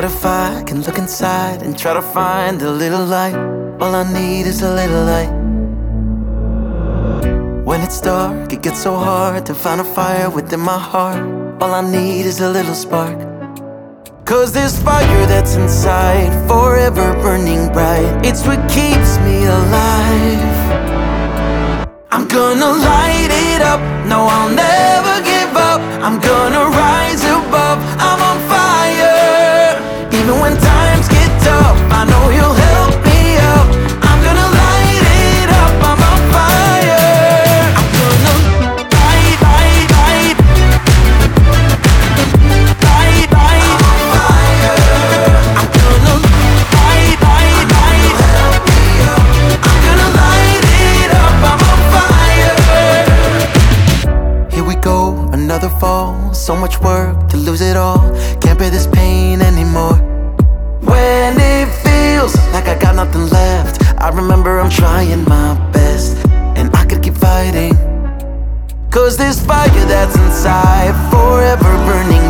can look inside and try to find a little light. All I need is a little light. When it's dark, it gets so hard to find a fire within my heart. All I need is a little spark. Cause this fire that's inside, forever burning bright, it's what keeps me alive. I'm gonna light it up, no, I'll never give up. I'm gonna go, another fall. So much work to lose it all. Can't bear this pain anymore. When it feels like I got nothing left, I remember I'm trying my best, and I could keep fighting. Cause this fire that's inside, forever burning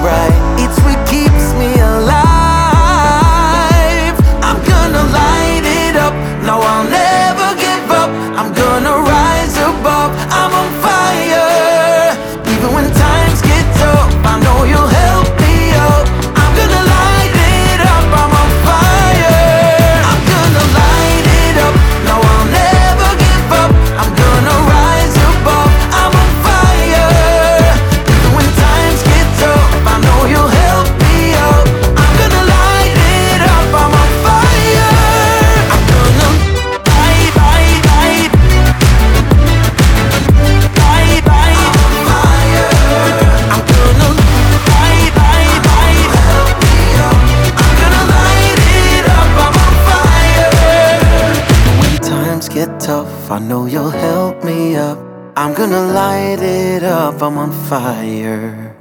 get tough, I know you'll help me up. I'm gonna light it up, I'm on fire.